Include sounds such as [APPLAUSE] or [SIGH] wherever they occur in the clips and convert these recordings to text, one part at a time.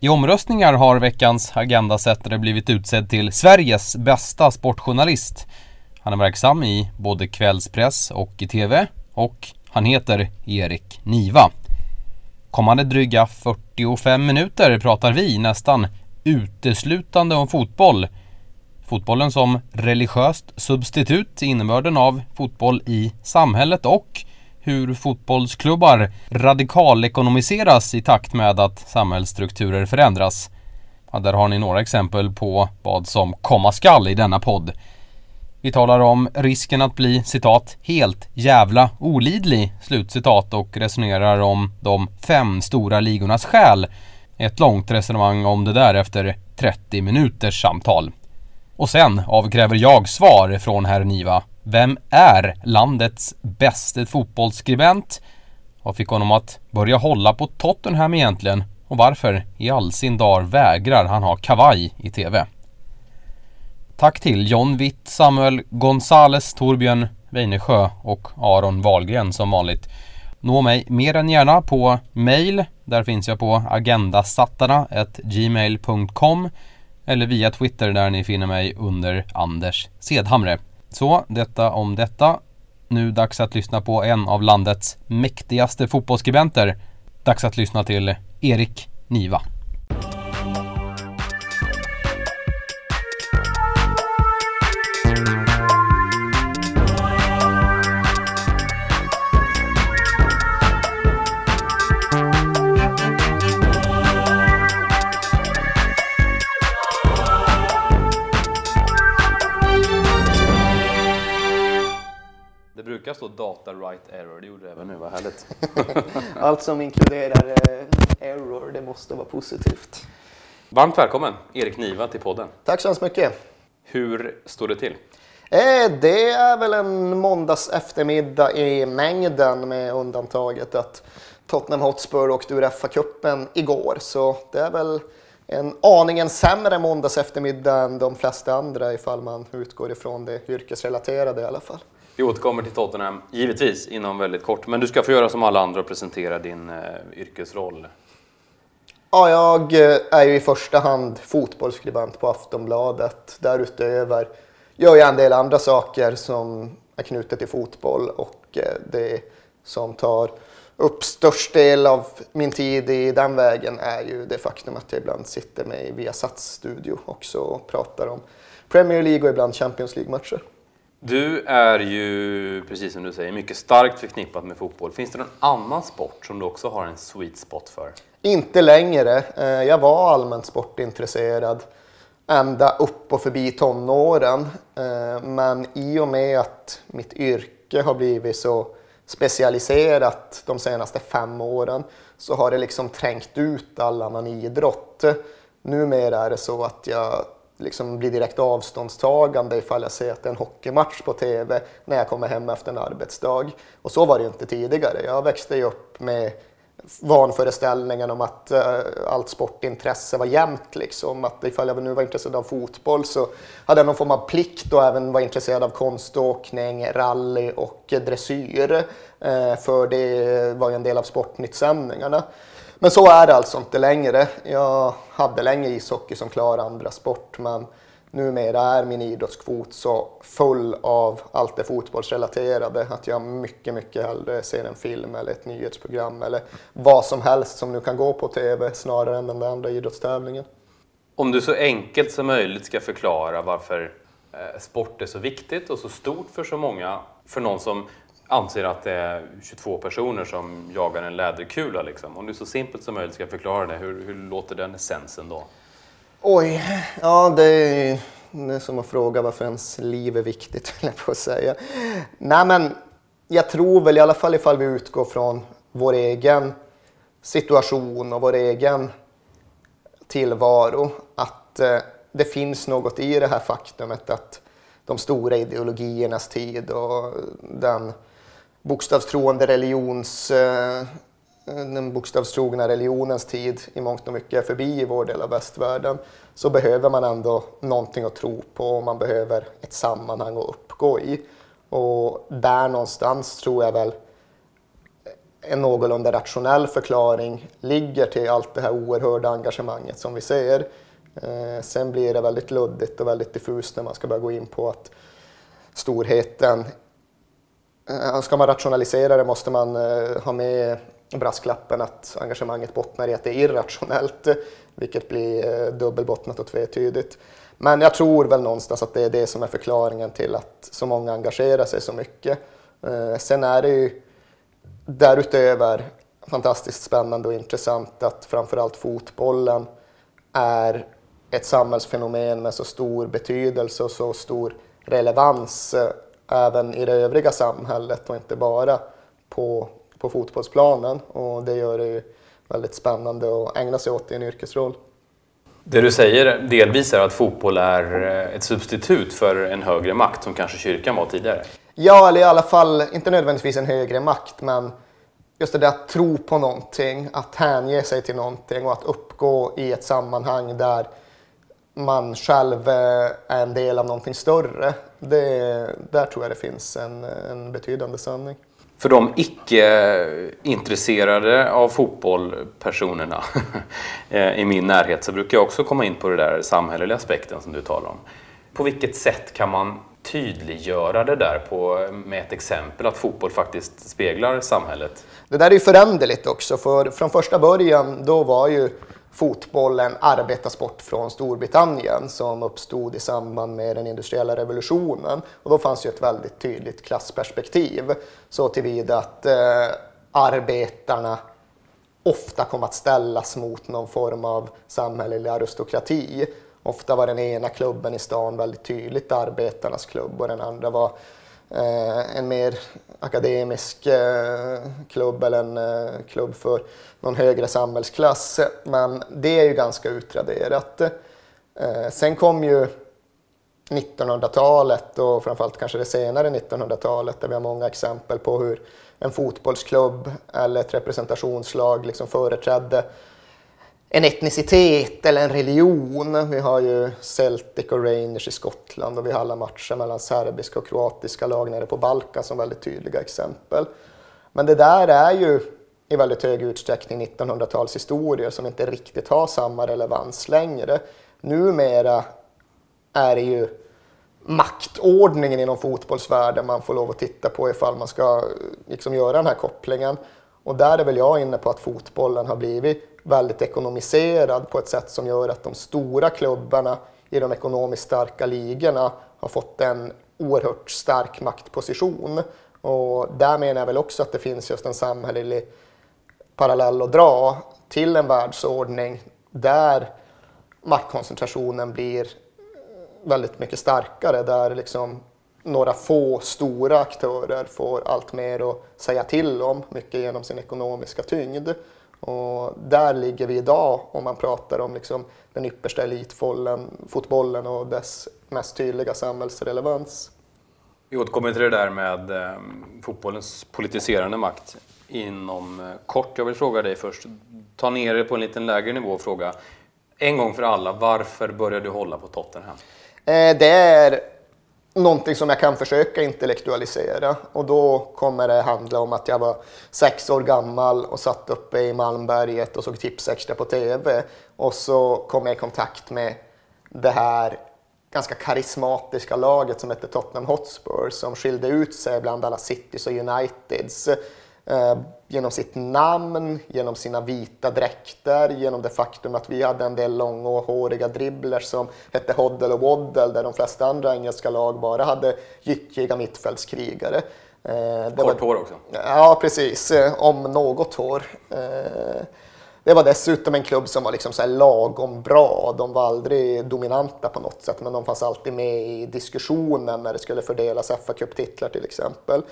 I omröstningar har veckans Agendasättare blivit utsedd till Sveriges bästa sportjournalist. Han är verksam i både kvällspress och i TV och han heter Erik Niva. Kommande dryga 45 minuter pratar vi nästan uteslutande om fotboll. Fotbollen som religiöst substitut, innebörden av fotboll i samhället och hur fotbollsklubbar radikalekonomiseras i takt med att samhällsstrukturer förändras. Ja, där har ni några exempel på vad som komma skall i denna podd. Vi talar om risken att bli citat helt jävla olidlig slutcitat och resonerar om de fem stora ligornas själ. Ett långt resonemang om det där efter 30 minuters samtal. Och sen avkräver jag svar från herr Niva. Vem är landets bästa fotbollsskribent? Vad fick honom att börja hålla på Tottenham egentligen? Och varför i all sin dar vägrar han ha kavaj i TV? Tack till John Witt, Samuel Gonzales, Torbjörn Weinesjö och Aron Wahlgren som vanligt. Nå mig mer än gärna på mail. Där finns jag på agendasattarna gmail.com eller via Twitter där ni finner mig under Anders Sedhamre. Så, detta om detta. Nu dags att lyssna på en av landets mäktigaste fotbollsskribenter. Dags att lyssna till Erik Niva. Right error, det gjorde det även nu, vad härligt. [LAUGHS] Allt som inkluderar eh, error, det måste vara positivt. Varmt välkommen Erik Niva till podden. Tack så hemskt mycket. Hur står det till? Eh, det är väl en måndags eftermiddag i mängden med undantaget att Tottenham Hotspur åkte ur FA-cupen igår. Så det är väl en aningen sämre måndags eftermiddag än de flesta andra ifall man utgår ifrån det yrkesrelaterade i alla fall. Vi återkommer till Tottenham, givetvis, inom väldigt kort. Men du ska få göra som alla andra och presentera din eh, yrkesroll. Ja, jag eh, är ju i första hand fotbollsskribent på Aftonbladet. Därutöver gör jag en del andra saker som är knutet till fotboll och eh, det som tar upp störst del av min tid i den vägen är ju det faktum att jag ibland sitter med i Viasats studio också och pratar om Premier League och ibland Champions League-matcher. Du är ju, precis som du säger, mycket starkt förknippat med fotboll. Finns det någon annan sport som du också har en sweet spot för? Inte längre. Eh, jag var allmänt sportintresserad ända upp och förbi tonåren. Eh, men i och med att mitt yrke har blivit så specialiserat de senaste fem åren så har det liksom trängt ut all annan idrott. Numera är det så att jag liksom blir direkt avståndstagande ifall jag ser att det är en hockeymatch på TV när jag kommer hem efter en arbetsdag. Och så var det ju inte tidigare. Jag växte ju upp med vanföreställningen om att uh, allt sportintresse var jämnt. Liksom. Att ifall jag nu var intresserad av fotboll så hade jag någon form av plikt och även var intresserad av konståkning, rally och dressyr. Uh, för det var ju en del av Sportnytt-sändningarna. Men så är det alltså inte längre. Jag hade länge ishockey som klar andra sport men numera är min idrottskvot så full av allt det fotbollsrelaterade att jag mycket, mycket hellre ser en film eller ett nyhetsprogram eller vad som helst som nu kan gå på TV snarare än den där andra idrottstävlingen. Om du så enkelt som möjligt ska förklara varför eh, sport är så viktigt och så stort för så många, för någon som anser att det är 22 personer som jagar en läderkula. Liksom. Om du så simpelt som möjligt ska förklara det, hur, hur låter den essensen då? Oj, ja det är, det är som att fråga varför ens liv är viktigt, [LAUGHS] höll jag på att säga. Nej men, jag tror väl i alla fall ifall vi utgår från vår egen situation och vår egen tillvaro, att eh, det finns något i det här faktumet att de stora ideologiernas tid och den bokstavstroende religions eh, eh, den bokstavstrogna religionens tid i mångt och mycket är förbi i vår del av västvärlden så behöver man ändå någonting att tro på och man behöver ett sammanhang att uppgå i. Och där någonstans tror jag väl en någorlunda rationell förklaring ligger till allt det här oerhörda engagemanget som vi ser. Eh, sen blir det väldigt luddigt och väldigt diffust när man ska börja gå in på att storheten, Eh, ska man rationalisera det måste man eh, ha med brasklappen att engagemanget bottnar i att det är irrationellt, vilket blir eh, dubbelbottnat och tvetydigt. Men jag tror väl någonstans att det är det som är förklaringen till att så många engagerar sig så mycket. Sen är det ju därutöver fantastiskt spännande och intressant att framförallt fotbollen är ett samhällsfenomen med så stor betydelse och så stor relevans även i det övriga samhället och inte bara på, på fotbollsplanen. Och det gör det väldigt spännande att ägna sig åt i en yrkesroll. Det du säger delvis är att fotboll är eh, ett substitut för en högre makt som kanske kyrkan var tidigare? Ja, eller i alla fall inte nödvändigtvis en högre makt, men just det där att tro på någonting, att hänge sig till någonting och att uppgå i ett sammanhang där man själv är en del av någonting större. Det, där tror jag det finns en, en betydande sanning. För de icke-intresserade av fotbollpersonerna [LAUGHS] i min närhet så brukar jag också komma in på den där samhälleliga aspekten som du talar om. På vilket sätt kan man tydliggöra det där på, med ett exempel att fotboll faktiskt speglar samhället? Det där är ju föränderligt också, för från första början då var ju fotboll en arbetarsport från Storbritannien som uppstod i samband med den industriella revolutionen. Och då fanns ju ett väldigt tydligt klassperspektiv så tillvida att eh, arbetarna ofta kom att ställas mot någon form av samhällelig aristokrati. Ofta var den ena klubben i stan väldigt tydligt arbetarnas klubb och den andra var Eh, en mer akademisk eh, klubb eller en eh, klubb för någon högre samhällsklass. Men det är ju ganska utraderat. Eh, sen kom ju 1900-talet och framförallt kanske det senare 1900-talet där vi har många exempel på hur en fotbollsklubb eller ett representationslag liksom företrädde en etnicitet eller en religion. Vi har ju Celtic och Rangers i Skottland och vi har alla matcher mellan serbiska och kroatiska lag nere på Balkan som väldigt tydliga exempel. Men det där är ju i väldigt hög utsträckning 1900-talshistorier som inte riktigt har samma relevans längre. Numera är det ju maktordningen inom fotbollsvärlden man får lov att titta på ifall man ska eh, liksom göra den här kopplingen. Och där är väl jag inne på att fotbollen har blivit väldigt ekonomiserad på ett sätt som gör att de stora klubbarna i de ekonomiskt starka ligorna har fått en oerhört stark maktposition. Och där menar jag väl också att det finns just en samhällelig parallell att dra till en världsordning där maktkoncentrationen blir väldigt mycket starkare, där liksom några få stora aktörer får allt mer att säga till om, mycket genom sin ekonomiska tyngd. Och där ligger vi idag om man pratar om liksom den yppersta elitfotbollen och dess mest tydliga samhällsrelevans. Vi återkommer till det där med eh, fotbollens politiserande makt inom eh, kort. Jag vill fråga dig först, ta ner det på en lite lägre nivå och fråga en gång för alla, varför började du hålla på Tottenham? Eh, det är någonting som jag kan försöka intellektualisera. Och då kommer det handla om att jag var sex år gammal och satt uppe i Malmberget och såg Tipsextra på TV och så kom jag i kontakt med det här ganska karismatiska laget som hette Tottenham Hotspur som skilde ut sig bland alla Citys och Uniteds eh, genom sitt namn, genom sina vita dräkter, genom det faktum att vi hade en del långa och håriga dribblers som hette Hoddle och Waddle där de flesta andra engelska lag bara hade gyttjiga mittfältskrigare. Eh, Kort hår också? Ja, precis. Eh, om något hår. Eh, det var dessutom en klubb som var liksom så lagom bra. De var aldrig dominanta på något sätt, men de fanns alltid med i diskussionen när det skulle fördelas fa Cup-titlar till exempel.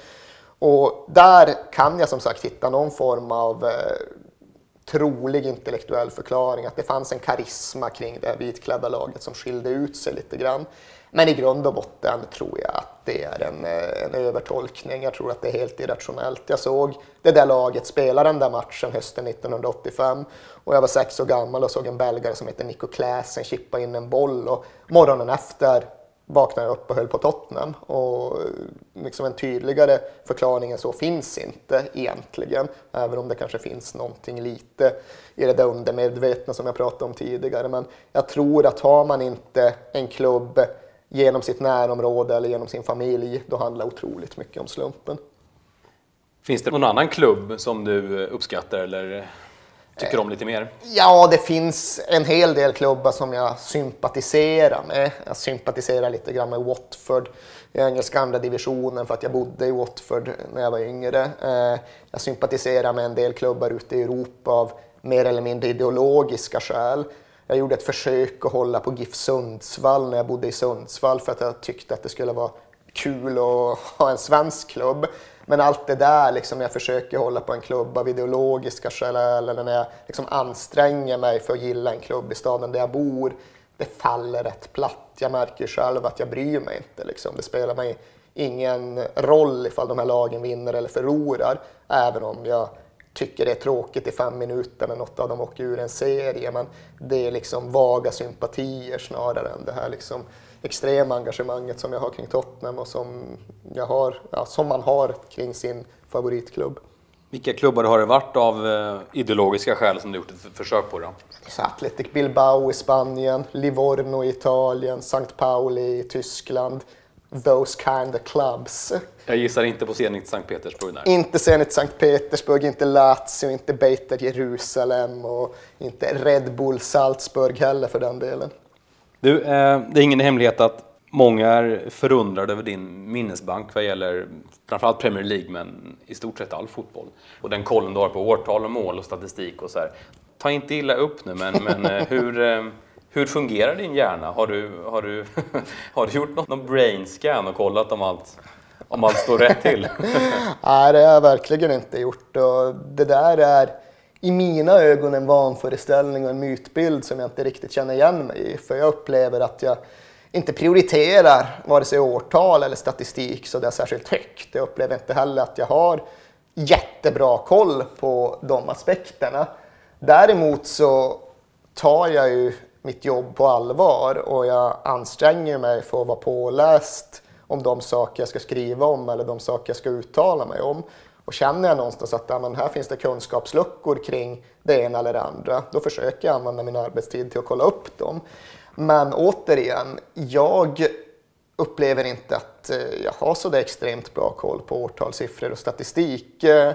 Och där kan jag som sagt hitta någon form av eh, trolig intellektuell förklaring, att det fanns en karisma kring det vitklädda laget som skilde ut sig lite grann. Men i grund och botten tror jag att det är en, eh, en övertolkning. Jag tror att det är helt irrationellt. Jag såg det där laget spela den där matchen hösten 1985 och jag var sex år gammal och såg en belgare som heter Nico Klaesen chippa in en boll och morgonen efter vaknade jag upp och höll på Tottenham. Och eh, liksom en tydligare förklaring än så finns inte egentligen. Även om det kanske finns någonting lite i det där undermedvetna som jag pratade om tidigare. Men jag tror att har man inte en klubb genom sitt närområde eller genom sin familj, då handlar otroligt mycket om slumpen. Finns det någon annan klubb som du eh, uppskattar eller tycker om lite mer? Eh, ja, det finns en hel del klubbar som jag sympatiserar med. Jag sympatiserar lite grann med Watford i engelska andra divisionen för att jag bodde i Watford när jag var yngre. Eh, jag sympatiserar med en del klubbar ute i Europa av mer eller mindre ideologiska skäl. Jag gjorde ett försök att hålla på GIF Sundsvall när jag bodde i Sundsvall för att jag tyckte att det skulle vara kul att ha en svensk klubb. Men allt det där, liksom, jag försöker hålla på en klubb av ideologiska skäl eller när jag liksom anstränger mig för att gilla en klubb i staden där jag bor, det faller rätt platt. Jag märker själv att jag bryr mig inte. Liksom. Det spelar mig ingen roll ifall de här lagen vinner eller förlorar, även om jag tycker det är tråkigt i fem minuter när något av dem åker ur en serie. Men det är liksom vaga sympatier snarare än det här liksom extrema engagemanget som jag har kring Tottenham och som, jag har, ja, som man har kring sin favoritklubb. Vilka klubbar har det varit av eh, ideologiska skäl som du gjort ett försök på? Då? Så Athletic Bilbao i Spanien, Livorno i Italien, St. Pauli i Tyskland. Those kind of clubs. Jag gissar inte på Zenit Sankt Petersburg där. Inte Zenit Sankt Petersburg, inte Lazio, inte Beitar Jerusalem och inte Red Bull Salzburg heller för den delen. Du, eh, det är ingen hemlighet att många är förundrade över din minnesbank vad gäller framförallt Premier League, men i stort sett all fotboll. Och den kollen du har på årtal och mål och statistik och så här. Ta inte illa upp nu, men, men eh, hur, eh, hur fungerar din hjärna? Har du, har du, [LAUGHS] har du gjort någon brain scan och kollat om allt, om allt står rätt till? [LAUGHS] Nej, det har jag verkligen inte gjort. Och det där är i mina ögon en vanföreställning och en mytbild som jag inte riktigt känner igen mig i. För jag upplever att jag inte prioriterar vare sig årtal eller statistik så det är särskilt högt. Jag upplever inte heller att jag har jättebra koll på de aspekterna. Däremot så tar jag ju mitt jobb på allvar och jag anstränger mig för att vara påläst om de saker jag ska skriva om eller de saker jag ska uttala mig om. Och känner jag någonstans att ja, men här finns det kunskapsluckor kring det ena eller det andra, då försöker jag använda min arbetstid till att kolla upp dem. Men återigen, jag upplever inte att eh, jag har så där extremt bra koll på årtalssiffror och statistik. Eh,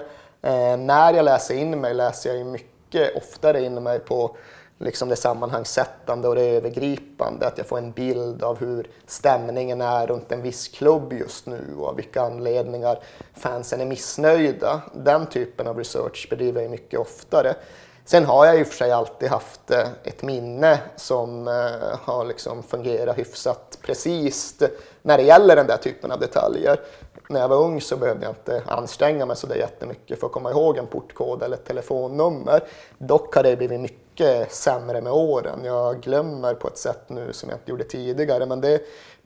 när jag läser in mig läser jag ju mycket oftare in mig på liksom det sammanhangssättande och det övergripande. Att jag får en bild av hur stämningen är runt en viss klubb just nu och av vilka anledningar fansen är missnöjda. Den typen av research bedriver jag mycket oftare. Sen har jag i och för sig alltid haft eh, ett minne som eh, har liksom fungerat hyfsat precis när det gäller den där typen av detaljer. När jag var ung så behövde jag inte anstränga mig så där jättemycket för att komma ihåg en portkod eller ett telefonnummer. Dock har det blivit mycket mycket sämre med åren. Jag glömmer på ett sätt nu som jag inte gjorde tidigare, men det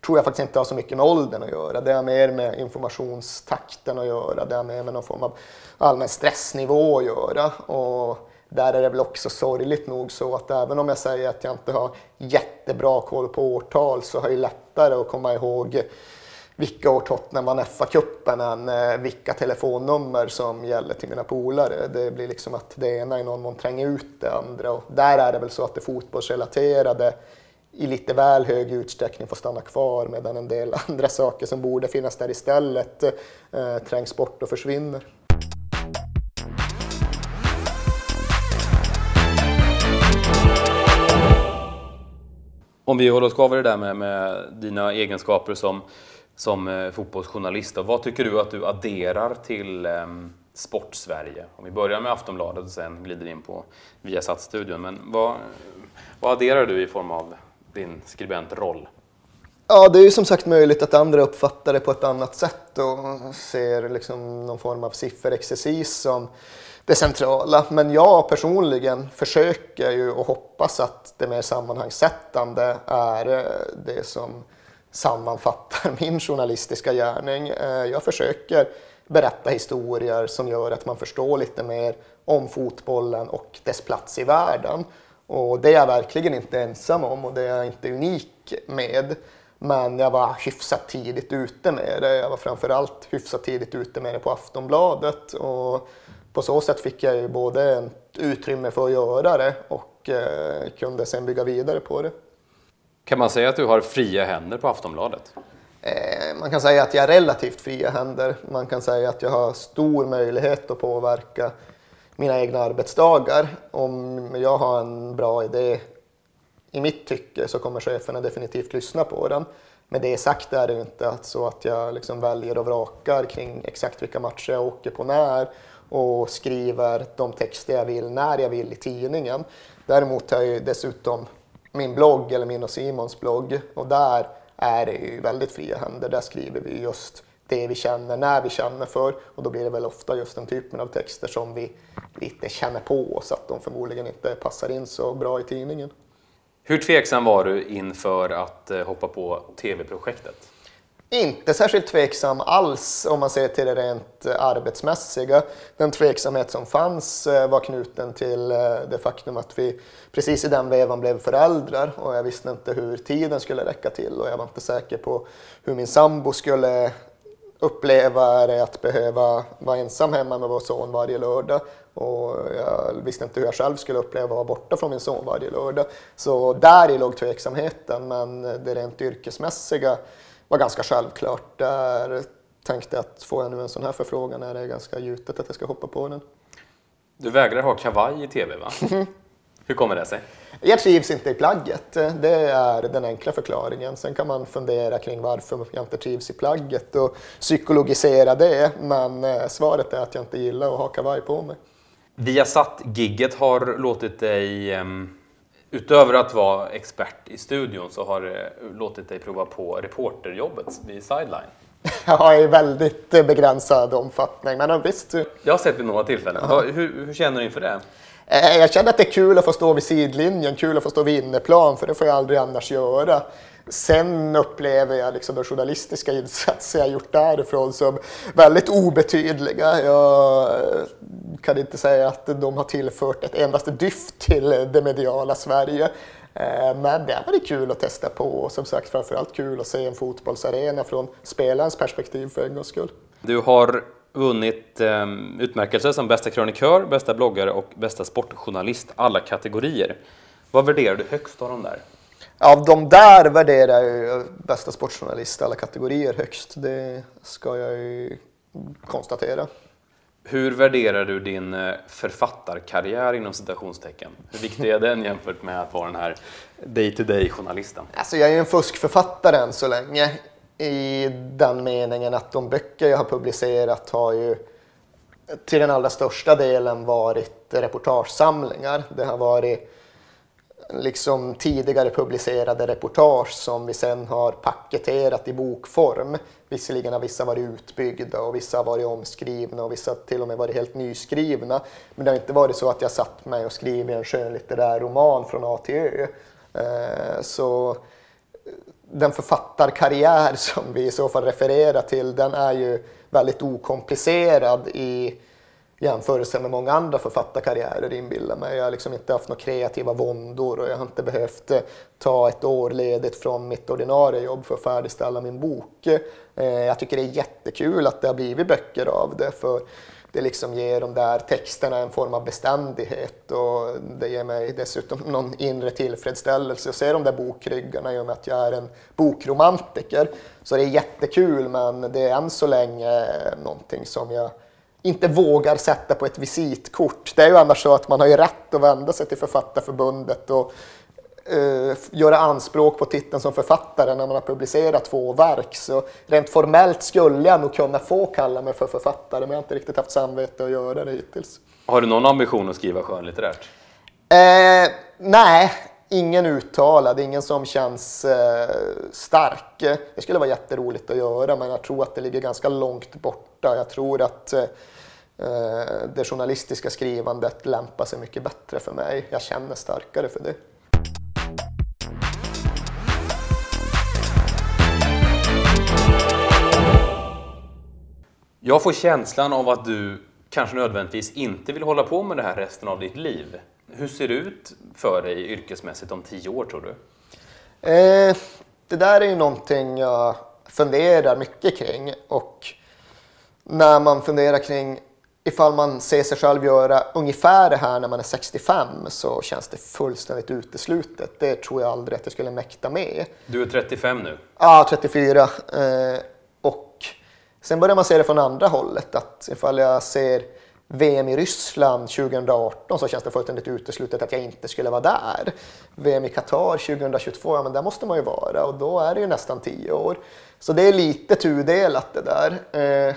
tror jag faktiskt inte har så mycket med åldern att göra. Det har mer med informationstakten att göra, det har mer med någon form av allmän stressnivå att göra. Och där är det väl också sorgligt nog så att även om jag säger att jag inte har jättebra koll på årtal så har jag lättare att komma ihåg vilka år Tottenham vann FA-cupen än eh, vilka telefonnummer som gäller till mina polare. Det blir liksom att det ena i någon mån tränger ut det andra och där är det väl så att det fotbollsrelaterade i lite väl hög utsträckning får stanna kvar medan en del [LAUGHS] andra saker som borde finnas där istället eh, trängs bort och försvinner. Om vi håller oss kvar vid det där med, med dina egenskaper som, som eh, fotbollsjournalist. fotbollsjournalist. Vad tycker du att du adderar till ehm, Sportsverige? Om vi börjar med Aftonbladet och sen glider in på Viasat-studion. Men vad, vad adderar du i form av din skribentroll? Ja, det är ju som sagt möjligt att andra uppfattar det på ett annat sätt och ser liksom någon form av sifferexercis som det centrala. Men jag personligen försöker ju och hoppas att det mer sammanhangssättande är eh, det som sammanfattar [LAUGHS] min journalistiska gärning. Eh, jag försöker berätta historier som gör att man förstår lite mer om fotbollen och dess plats i världen. Och det är jag verkligen inte ensam om och det är jag inte unik med. Men jag var hyfsat tidigt ute med det. Jag var framförallt hyfsat tidigt ute med det på Aftonbladet. Och på så sätt fick jag ju både ett utrymme för att göra det och eh, kunde sen bygga vidare på det. Kan man säga att du har fria händer på Aftonbladet? Eh, man kan säga att jag har relativt fria händer. Man kan säga att jag har stor möjlighet att påverka mina egna arbetsdagar. Om jag har en bra idé i mitt tycke så kommer cheferna definitivt lyssna på den. Med det sagt är det ju inte så att jag liksom väljer och vrakar kring exakt vilka matcher jag åker på när och skriver de texter jag vill när jag vill i tidningen. Däremot har jag ju dessutom min blogg, eller min och Simons blogg, och där är det ju väldigt fria händer. Där skriver vi just det vi känner när vi känner för och då blir det väl ofta just den typen av texter som vi lite känner på oss att de förmodligen inte passar in så bra i tidningen. Hur tveksam var du inför att eh, hoppa på tv-projektet? Inte särskilt tveksam alls om man ser till det rent eh, arbetsmässiga. Den tveksamhet som fanns eh, var knuten till eh, det faktum att vi precis i den vevan blev föräldrar och jag visste inte hur tiden skulle räcka till och jag var inte säker på hur min sambo skulle uppleva det att behöva vara ensam hemma med vår son varje lördag. Och jag visste inte hur jag själv skulle uppleva att vara borta från min son varje lördag. Så där i låg tveksamheten, men det rent yrkesmässiga var ganska självklart. Där tänkte jag att får jag nu en sån här förfrågan är det ganska gjutet att jag ska hoppa på den. Du vägrar ha kavaj i tv va? [LAUGHS] hur kommer det sig? Jag trivs inte i plagget. Det är den enkla förklaringen. Sen kan man fundera kring varför jag inte trivs i plagget och psykologisera det. Men eh, svaret är att jag inte gillar att ha kavaj på mig. Viasat-gigget har låtit dig, ehm, utöver att vara expert i studion, så har det låtit dig prova på reporterjobbet vid Sideline. [LAUGHS] Ja, i väldigt begränsad omfattning, men visst. Jag har sett vid några tillfällen. Hur, hur känner du inför det? Eh, jag känner att det är kul att få stå vid sidlinjen, kul att få stå vid inneplan, för det får jag aldrig annars göra. Sen upplever jag liksom de journalistiska insatser jag gjort därifrån som väldigt obetydliga. Jag eh, kan inte säga att de har tillfört ett endaste dyft till det mediala Sverige. Eh, men det har varit kul att testa på och som sagt framförallt kul att se en fotbollsarena från spelarens perspektiv för en gångs skull. Du har vunnit eh, utmärkelser som bästa krönikör, bästa bloggare och bästa sportjournalist, alla kategorier. Vad värderar du högst av de där? Av de där värderar jag bästa sportjournalist, alla kategorier högst. Det ska jag ju konstatera. Hur värderar du din eh, författarkarriär inom citationstecken? Hur viktig är den jämfört med att vara den här day-to-day-journalisten? Alltså jag är ju en fuskförfattare än så länge i den meningen att de böcker jag har publicerat har ju till den allra största delen varit reportagesamlingar. Det har varit liksom tidigare publicerade reportage som vi sen har paketerat i bokform. Visserligen har vissa varit utbyggda och vissa har varit omskrivna och vissa till och med varit helt nyskrivna. Men det har inte varit så att jag satt mig och skrivit en skönlitterär roman från A till Ö. Eh, så eh, den författarkarriär som vi i så fall refererar till, den är ju väldigt okomplicerad i jämförelse med många andra författarkarriärer inbillar mig. Jag har liksom inte haft några kreativa våndor och jag har inte behövt eh, ta ett år ledigt från mitt ordinarie jobb för att färdigställa min bok. Eh, jag tycker det är jättekul att det har blivit böcker av det för det liksom ger de där texterna en form av beständighet och det ger mig dessutom någon inre tillfredsställelse att se de där bokryggarna i och med att jag är en bokromantiker. Så det är jättekul men det är än så länge eh, någonting som jag inte vågar sätta på ett visitkort. Det är ju annars så att man har ju rätt att vända sig till Författarförbundet och uh, göra anspråk på titeln som författare när man har publicerat två verk. Så rent formellt skulle jag nog kunna få kalla mig för författare men jag har inte riktigt haft samvete att göra det hittills. Har du någon ambition att skriva skönlitterärt? Eh, nej, ingen uttalad, ingen som känns eh, stark. Det skulle vara jätteroligt att göra men jag tror att det ligger ganska långt borta. Jag tror att eh, det journalistiska skrivandet lämpar sig mycket bättre för mig. Jag känner starkare för det. Jag får känslan av att du kanske nödvändigtvis inte vill hålla på med det här resten av ditt liv. Hur ser det ut för dig yrkesmässigt om tio år tror du? Eh, det där är ju någonting jag funderar mycket kring och när man funderar kring ifall man ser sig själv göra ungefär det här när man är 65 så känns det fullständigt uteslutet. Det tror jag aldrig att jag skulle mäkta med. Du är 35 nu? Ja, 34. Eh, och sen börjar man se det från andra hållet. Att ifall jag ser VM i Ryssland 2018 så känns det fullständigt uteslutet att jag inte skulle vara där. VM i Qatar 2022, ja men där måste man ju vara och då är det ju nästan tio år. Så det är lite tudelat det där. Eh,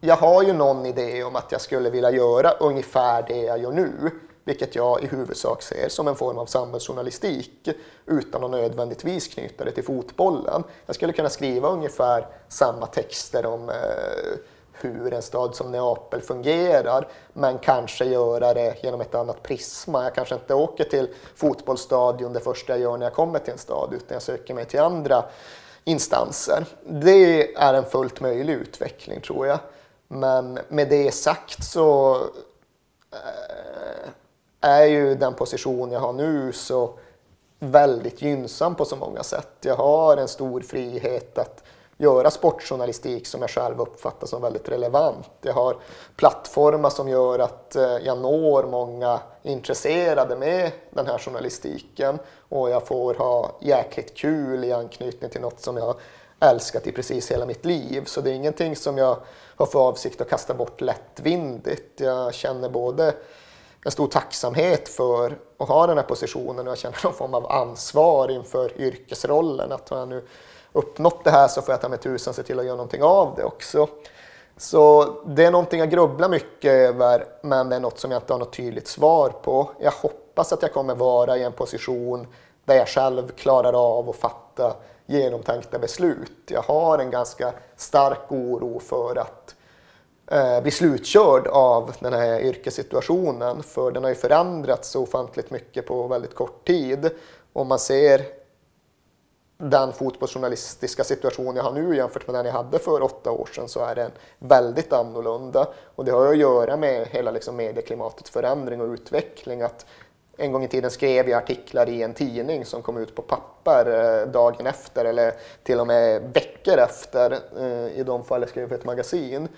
jag har ju någon idé om att jag skulle vilja göra ungefär det jag gör nu, vilket jag i huvudsak ser som en form av samhällsjournalistik utan att nödvändigtvis knyta det till fotbollen. Jag skulle kunna skriva ungefär samma texter om eh, hur en stad som Neapel fungerar, men kanske göra det genom ett annat prisma. Jag kanske inte åker till fotbollsstadion det första jag gör när jag kommer till en stad, utan jag söker mig till andra instanser. Det är en fullt möjlig utveckling tror jag. Men med det sagt så eh, är ju den position jag har nu så väldigt gynnsam på så många sätt. Jag har en stor frihet att göra sportjournalistik som jag själv uppfattar som väldigt relevant. Jag har plattformar som gör att eh, jag når många intresserade med den här journalistiken och jag får ha jäkligt kul i anknytning till något som jag älskat i precis hela mitt liv. Så det är ingenting som jag har för avsikt att kasta bort lättvindigt. Jag känner både en stor tacksamhet för att ha den här positionen och jag känner någon form av ansvar inför yrkesrollen. Att jag nu uppnått det här så får jag ta mig tusan se till att göra någonting av det också. Så det är någonting jag grubblar mycket över, men det är något som jag inte har något tydligt svar på. Jag hoppas att jag kommer vara i en position där jag själv klarar av att fatta genomtänkta beslut. Jag har en ganska stark oro för att eh, bli slutkörd av den här yrkessituationen. För den har ju förändrats så ofantligt mycket på väldigt kort tid. Om man ser den fotbollsjournalistiska situation jag har nu jämfört med den jag hade för åtta år sedan så är den väldigt annorlunda. Och det har att göra med hela liksom medieklimatets förändring och utveckling. Att en gång i tiden skrev jag artiklar i en tidning som kom ut på papper eh, dagen efter eller till och med veckor efter eh, i de fall jag skrev för ett magasin.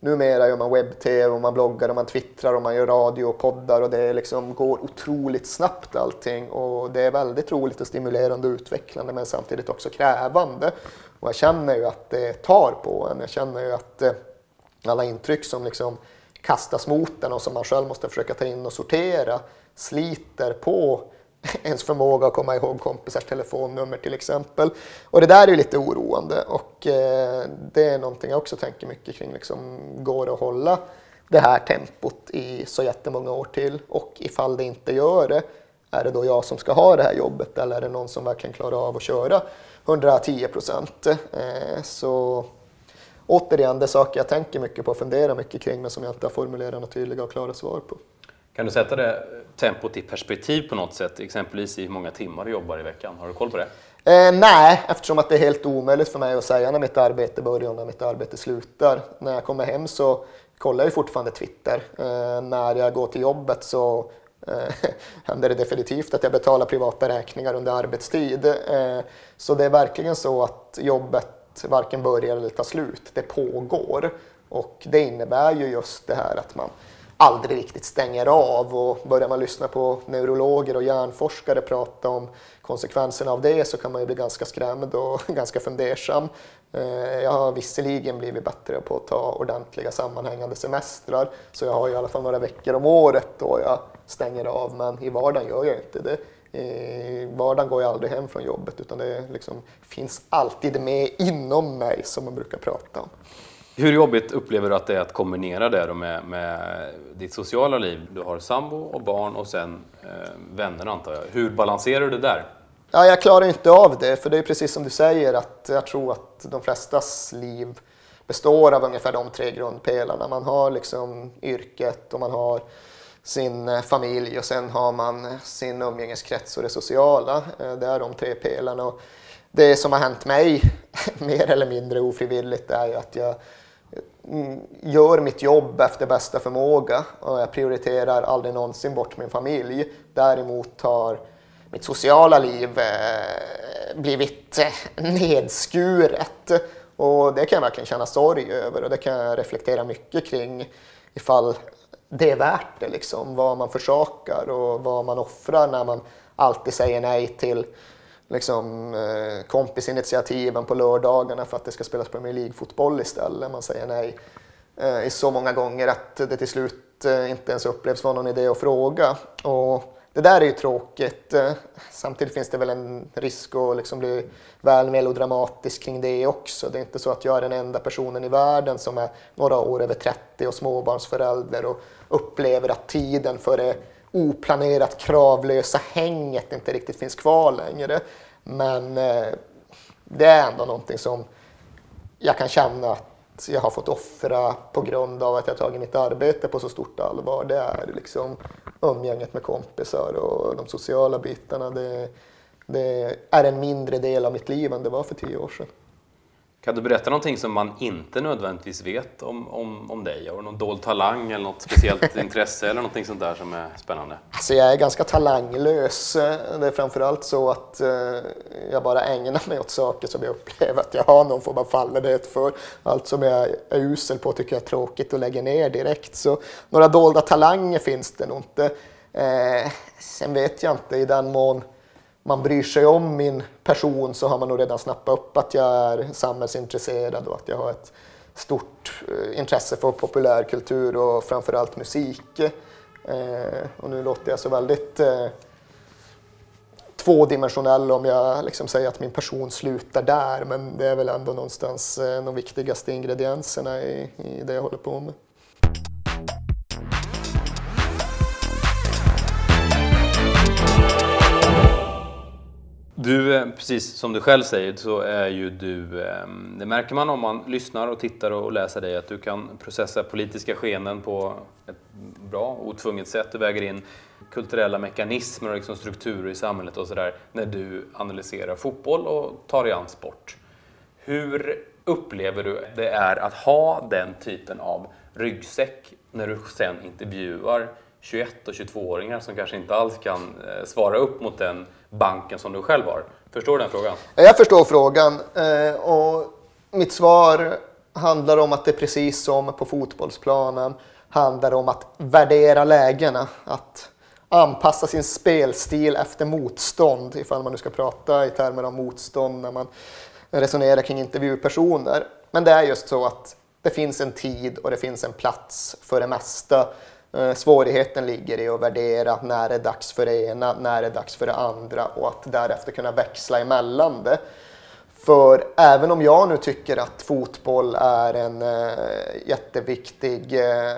Numera gör man webb-tv, och man bloggar, och man twittrar, och man gör radio och poddar och det liksom går otroligt snabbt allting. Och det är väldigt roligt och stimulerande och utvecklande men samtidigt också krävande. Och jag känner ju att det tar på en. Jag känner ju att eh, alla intryck som liksom kastas mot en och som man själv måste försöka ta in och sortera sliter på [LAUGHS] ens förmåga att komma ihåg kompisars telefonnummer till exempel. Och det där är ju lite oroande och eh, det är någonting jag också tänker mycket kring. Liksom, går det att hålla det här tempot i så jättemånga år till? Och ifall det inte gör det, är det då jag som ska ha det här jobbet eller är det någon som verkligen klarar av att köra 110 procent? Eh, så återigen, det är saker jag tänker mycket på och funderar mycket kring men som jag inte har formulerat några tydliga och klara svar på. Kan du sätta det tempot i perspektiv på något sätt? Exempelvis i hur många timmar du jobbar i veckan? Har du koll på det? Eh, nej, eftersom att det är helt omöjligt för mig att säga när mitt arbete börjar och när mitt arbete slutar. När jag kommer hem så kollar jag fortfarande Twitter. Eh, när jag går till jobbet så eh, [LAUGHS] händer det definitivt att jag betalar privata räkningar under arbetstid. Eh, så det är verkligen så att jobbet varken börjar eller tar slut. Det pågår. Och det innebär ju just det här att man aldrig riktigt stänger av och börjar man lyssna på neurologer och hjärnforskare prata om konsekvenserna av det så kan man ju bli ganska skrämd och [LAUGHS] ganska fundersam. Eh, jag har visserligen blivit bättre på att ta ordentliga sammanhängande semestrar så jag har i alla fall några veckor om året då jag stänger av men i vardagen gör jag inte det. I vardagen går jag aldrig hem från jobbet utan det liksom finns alltid med inom mig som man brukar prata om. Hur jobbigt upplever du att det är att kombinera det med, med ditt sociala liv? Du har sambo och barn och sen eh, vänner antar jag. Hur balanserar du det där? Ja, jag klarar inte av det, för det är precis som du säger att jag tror att de flestas liv består av ungefär de tre grundpelarna. Man har liksom yrket och man har sin eh, familj och sen har man eh, sin umgängeskrets och det sociala. Eh, det är de tre pelarna. Och det som har hänt mig, [LAUGHS] mer eller mindre ofrivilligt, är ju att jag Mm, gör mitt jobb efter bästa förmåga och jag prioriterar aldrig någonsin bort min familj. Däremot har mitt sociala liv eh, blivit eh, nedskuret. Och det kan jag verkligen känna sorg över och det kan jag reflektera mycket kring ifall det är värt det, liksom, vad man försakar och vad man offrar när man alltid säger nej till liksom, eh, kompisinitiativen på lördagarna för att det ska spelas Premier League-fotboll istället. Man säger nej eh, i så många gånger att det till slut eh, inte ens upplevs vara någon idé att fråga. Och det där är ju tråkigt. Eh, samtidigt finns det väl en risk att liksom bli väl melodramatisk kring det också. Det är inte så att jag är den enda personen i världen som är några år över 30 och småbarnsförälder och upplever att tiden för det oplanerat kravlösa hänget inte riktigt finns kvar längre. Men eh, det är ändå någonting som jag kan känna att jag har fått offra på grund av att jag tagit mitt arbete på så stort allvar. Det är liksom umgänget med kompisar och de sociala bitarna. Det, det är en mindre del av mitt liv än det var för tio år sedan. Kan du berätta någonting som man inte nödvändigtvis vet om, om, om dig? Har du någon dold talang eller något speciellt [LAUGHS] intresse eller någonting sånt där som är spännande? Alltså jag är ganska talanglös. Det är framförallt så att eh, jag bara ägnar mig åt saker som jag upplever att jag har någon form av fallenhet för. Allt som jag är usel på tycker jag är tråkigt och lägger ner direkt. Så några dolda talanger finns det nog inte. Eh, sen vet jag inte i den mån man bryr sig om min person så har man nog redan snappat upp att jag är samhällsintresserad och att jag har ett stort eh, intresse för populärkultur och framförallt musik. Eh, och nu låter jag så väldigt eh, tvådimensionell om jag liksom säger att min person slutar där, men det är väl ändå någonstans eh, de viktigaste ingredienserna i, i det jag håller på med. Du, eh, precis som du själv säger, så är ju du, eh, det märker man om man lyssnar och tittar och läser dig, att du kan processa politiska skeenden på ett bra, otvunget sätt. Du väger in kulturella mekanismer och liksom strukturer i samhället och sådär när du analyserar fotboll och tar dig an sport. Hur upplever du det är att ha den typen av ryggsäck när du sen intervjuar 21 och 22-åringar som kanske inte alls kan eh, svara upp mot den banken som du själv har. Förstår du den frågan? Jag förstår frågan eh, och mitt svar handlar om att det precis som på fotbollsplanen handlar om att värdera lägena, att anpassa sin spelstil efter motstånd, ifall man nu ska prata i termer av motstånd när man resonerar kring intervjupersoner. Men det är just så att det finns en tid och det finns en plats för det mesta. Eh, svårigheten ligger i att värdera när det är dags för det ena, när det är dags för det andra och att därefter kunna växla emellan det. För även om jag nu tycker att fotboll är en eh, jätteviktig eh,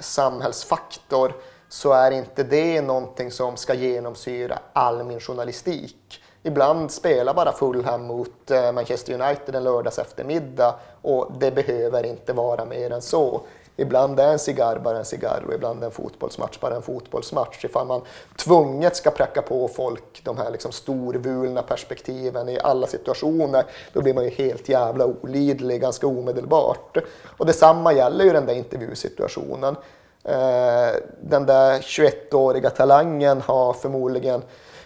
samhällsfaktor så är inte det någonting som ska genomsyra all min journalistik. Ibland spelar bara Fulham mot eh, Manchester United en lördags eftermiddag och det behöver inte vara mer än så. Ibland är en cigarr bara en cigarr och ibland är en fotbollsmatch bara en fotbollsmatch. Ifall man tvunget ska pracka på folk de här liksom storvulna perspektiven i alla situationer, då blir man ju helt jävla olidlig ganska omedelbart. Och detsamma gäller ju den där intervjusituationen. Eh, den där 21-åriga talangen har förmodligen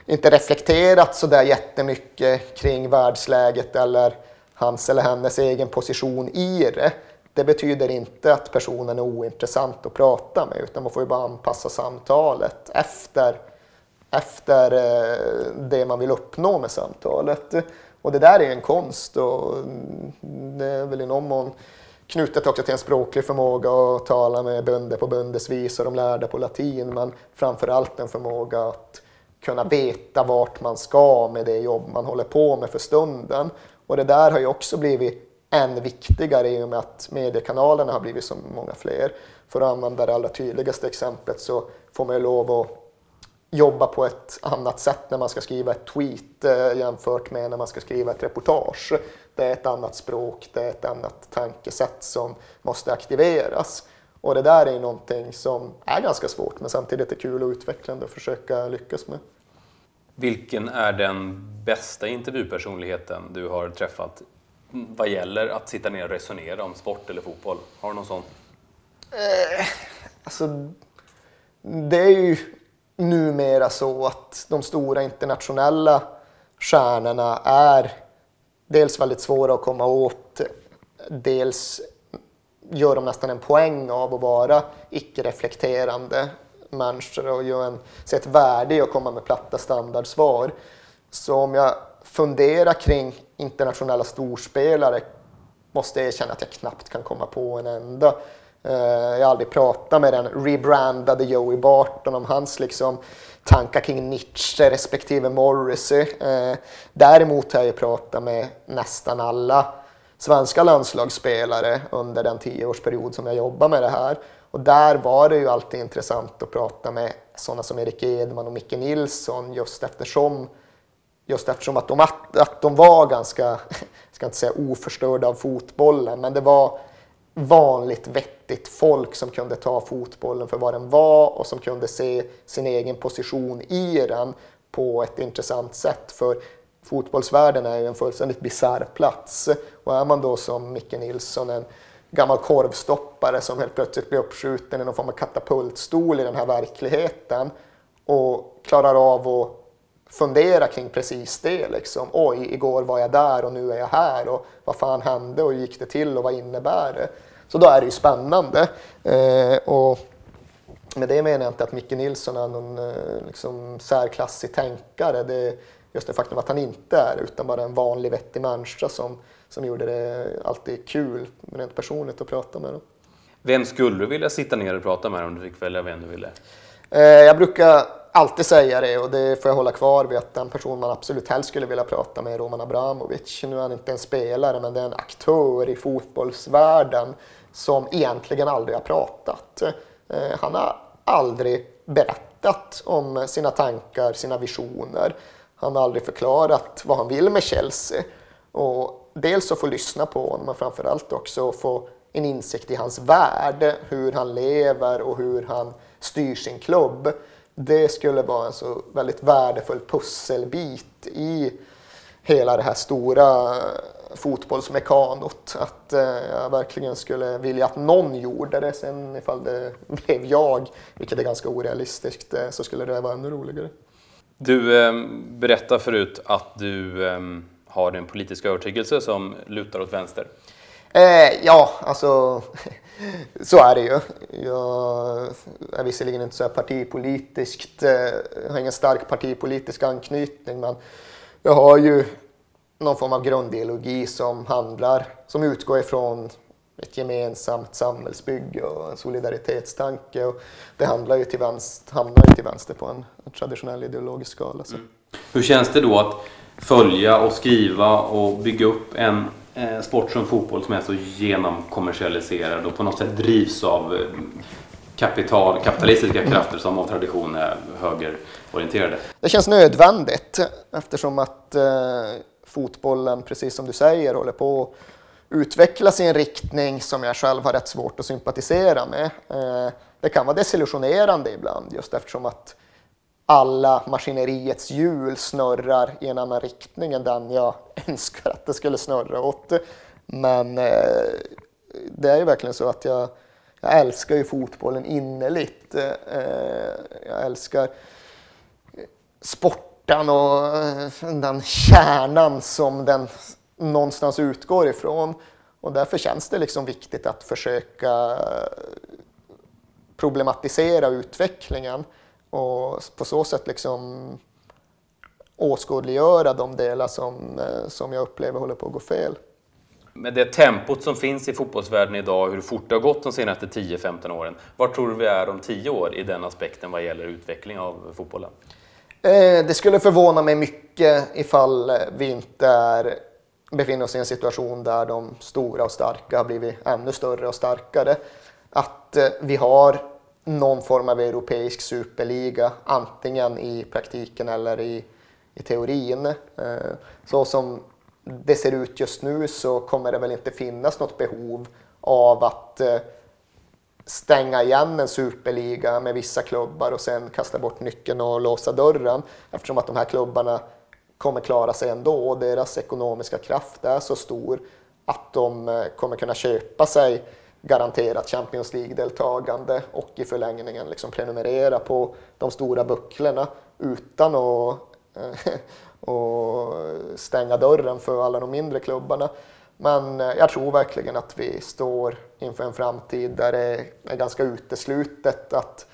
inte reflekterat så där jättemycket kring världsläget eller hans eller hennes egen position i det. Det betyder inte att personen är ointressant att prata med utan man får ju bara anpassa samtalet efter, efter eh, det man vill uppnå med samtalet. Och det där är en konst och det är väl i någon mån knutet också till en språklig förmåga att tala med bönder på böndesvis och de lärda på latin men framförallt en förmåga att kunna veta vart man ska med det jobb man håller på med för stunden. Och det där har ju också blivit än viktigare i och med att mediekanalerna har blivit så många fler. För att använda det allra tydligaste exemplet så får man ju lov att jobba på ett annat sätt när man ska skriva ett tweet eh, jämfört med när man ska skriva ett reportage. Det är ett annat språk, det är ett annat tankesätt som måste aktiveras. Och det där är ju någonting som är ganska svårt men samtidigt är kul och utvecklande att försöka lyckas med. Vilken är den bästa intervjupersonligheten du har träffat vad gäller att sitta ner och resonera om sport eller fotboll? Har du någon sån? Eh, alltså, det är ju numera så att de stora internationella stjärnorna är dels väldigt svåra att komma åt, dels gör de nästan en poäng av att vara icke-reflekterande människor och gör en, ser ett värde i att komma med platta standardsvar. Så om jag fundera kring internationella storspelare måste jag erkänna att jag knappt kan komma på en enda. Eh, jag har aldrig pratat med den rebrandade Joey Barton om hans liksom tankar kring Nietzsche respektive Morrissey. Eh, däremot har jag pratat med nästan alla svenska landslagsspelare under den tioårsperiod som jag jobbar med det här. Och där var det ju alltid intressant att prata med sådana som Erik Edman och Micke Nilsson just eftersom, just eftersom att, de, att de var ganska, jag [LAUGHS] ska inte säga oförstörda av fotbollen, men det var vanligt vettigt folk som kunde ta fotbollen för vad den var och som kunde se sin egen position i den på ett intressant sätt. För fotbollsvärlden är ju en fullständigt bisarr plats. Och är man då som Micke Nilsson, en gammal korvstoppare som helt plötsligt blir uppskjuten i någon form av katapultstol i den här verkligheten och klarar av att fundera kring precis det. Liksom. Oj, igår var jag där och nu är jag här och vad fan hände och hur gick det till och vad innebär det? Så då är det ju spännande. Eh, och med det menar jag inte att Micke Nilsson är någon eh, liksom, särklassig tänkare. Det är just det faktum att han inte är utan bara en vanlig vettig människa som, som gjorde det alltid kul rent personligt att prata med. Dem. Vem skulle du vilja sitta ner och prata med om du fick välja vem du ville? Eh, jag brukar alltid säga det och det får jag hålla kvar vid att den person man absolut helst skulle vilja prata med är Roman Abramovic. Nu är han inte en spelare men det är en aktör i fotbollsvärlden som egentligen aldrig har pratat. Eh, han har aldrig berättat om sina tankar, sina visioner. Han har aldrig förklarat vad han vill med Chelsea. Och dels att få lyssna på honom men framförallt också få en insikt i hans värld, hur han lever och hur han styr sin klubb. Det skulle vara en så väldigt värdefull pusselbit i hela det här stora fotbollsmekanot. Att eh, jag verkligen skulle vilja att någon gjorde det. Sen ifall det blev jag, vilket är ganska orealistiskt, eh, så skulle det vara ännu roligare. Du eh, berättade förut att du eh, har en politisk övertygelse som lutar åt vänster. Eh, ja, alltså [LAUGHS] så är det ju. Jag är visserligen inte så partipolitiskt, eh, jag har ingen stark partipolitisk anknytning, men jag har ju någon form av grundideologi som handlar, som utgår ifrån ett gemensamt samhällsbygge och en solidaritetstanke. Och det handlar ju till vänster, hamnar ju till vänster på en, en traditionell ideologisk skala. Mm. Hur känns det då att följa och skriva och bygga upp en eh, sport som fotboll som är så genomkommersialiserad och på något sätt drivs av eh, kapital, kapitalistiska mm. krafter som av tradition är högerorienterade? Det känns nödvändigt eftersom att eh, fotbollen, precis som du säger, håller på att utvecklas i en riktning som jag själv har rätt svårt att sympatisera med. Eh, det kan vara desillusionerande ibland just eftersom att alla maskineriets hjul snurrar i en annan riktning än den jag [LAUGHS] önskar att det skulle snurra åt. Men eh, det är ju verkligen så att jag, jag älskar ju fotbollen innerligt. Eh, jag älskar sporten och eh, den kärnan som den någonstans utgår ifrån. Och därför känns det liksom viktigt att försöka eh, problematisera utvecklingen och på så sätt liksom åskådliggöra de delar som, eh, som jag upplever håller på att gå fel. Med det tempot som finns i fotbollsvärlden idag, hur fort det har gått de senaste 10-15 åren. Var tror du vi är om 10 år i den aspekten vad gäller utveckling av fotbollen? Eh, det skulle förvåna mig mycket ifall vi inte är, befinner oss i en situation där de stora och starka har blivit ännu större och starkare. Att eh, vi har någon form av europeisk superliga, antingen i praktiken eller i, i teorin. Eh, så som det ser ut just nu så kommer det väl inte finnas något behov av att eh, stänga igen en superliga med vissa klubbar och sen kasta bort nyckeln och låsa dörren eftersom att de här klubbarna kommer klara sig ändå och deras ekonomiska kraft är så stor att de eh, kommer kunna köpa sig garanterat Champions League-deltagande och i förlängningen liksom prenumerera på de stora bucklorna utan att eh, [LAUGHS] och stänga dörren för alla de mindre klubbarna. Men eh, jag tror verkligen att vi står inför en framtid där det är ganska uteslutet att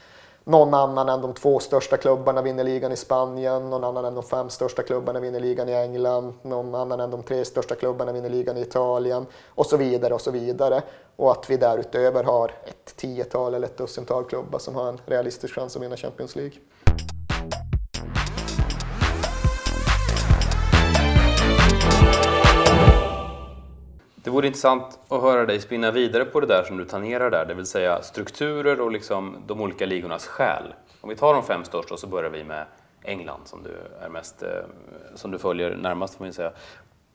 någon annan än de två största klubbarna vinner ligan i Spanien, någon annan än de fem största klubbarna vinner ligan i England, någon annan än de tre största klubbarna vinner ligan i Italien och så vidare och så vidare. Och att vi därutöver har ett tiotal eller ett dussintal klubbar som har en realistisk chans att vinna Champions League. Det vore intressant att höra dig spinna vidare på det där som du tangerar där, det vill säga strukturer och liksom de olika ligornas själ. Om vi tar de fem största så börjar vi med England som du, är mest, eh, som du följer närmast. Får man säga.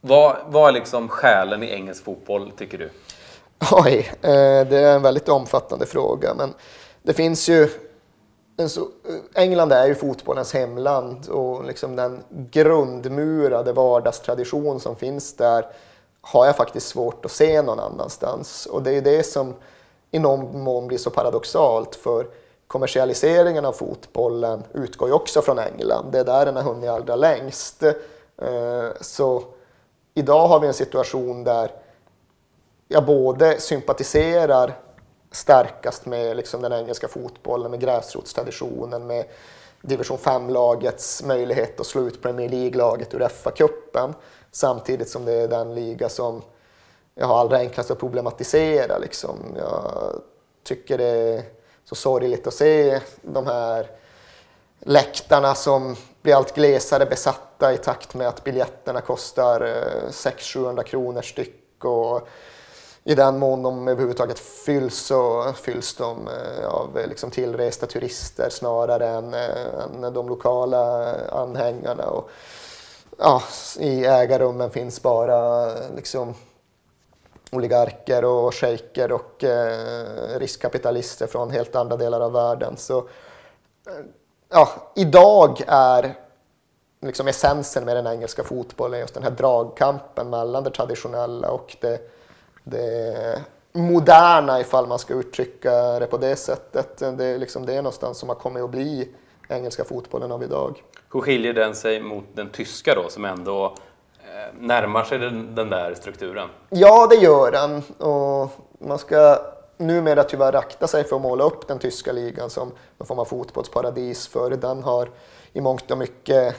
Vad, vad är liksom själen i engelsk fotboll tycker du? Oj, eh, det är en väldigt omfattande fråga. Men det finns ju... Eh, England är ju fotbollens hemland och liksom den grundmurade vardagstradition som finns där har jag faktiskt svårt att se någon annanstans. Och det är det som i någon mån blir så paradoxalt för kommersialiseringen av fotbollen utgår ju också från England. Det är där den har hunnit allra längst. Eh, så idag har vi en situation där jag både sympatiserar starkast med liksom den engelska fotbollen, med gräsrotstraditionen, med division 5-lagets möjlighet att slå ut Premier League-laget ur FA-cupen. Samtidigt som det är den liga som jag har allra enklast att problematisera. Liksom. Jag tycker det är så sorgligt att se de här läktarna som blir allt glesare besatta i takt med att biljetterna kostar eh, 600-700 kronor styck. Och I den mån de överhuvudtaget fylls så fylls de eh, av eh, liksom tillresta turister snarare än, än de lokala anhängarna. Och ja, i ägarrummen finns bara liksom, oligarker och shejker och eh, riskkapitalister från helt andra delar av världen. Så, eh, ja, idag är liksom essensen med den engelska fotbollen just den här dragkampen mellan det traditionella och det, det moderna ifall man ska uttrycka det på det sättet. Det är liksom det någonstans som har kommit att bli engelska fotbollen av idag. Hur skiljer den sig mot den tyska då som ändå eh, närmar sig den, den där strukturen? Ja, det gör den. Och man ska numera tyvärr akta sig för att måla upp den tyska ligan som någon form av fotbollsparadis för den har i mångt och mycket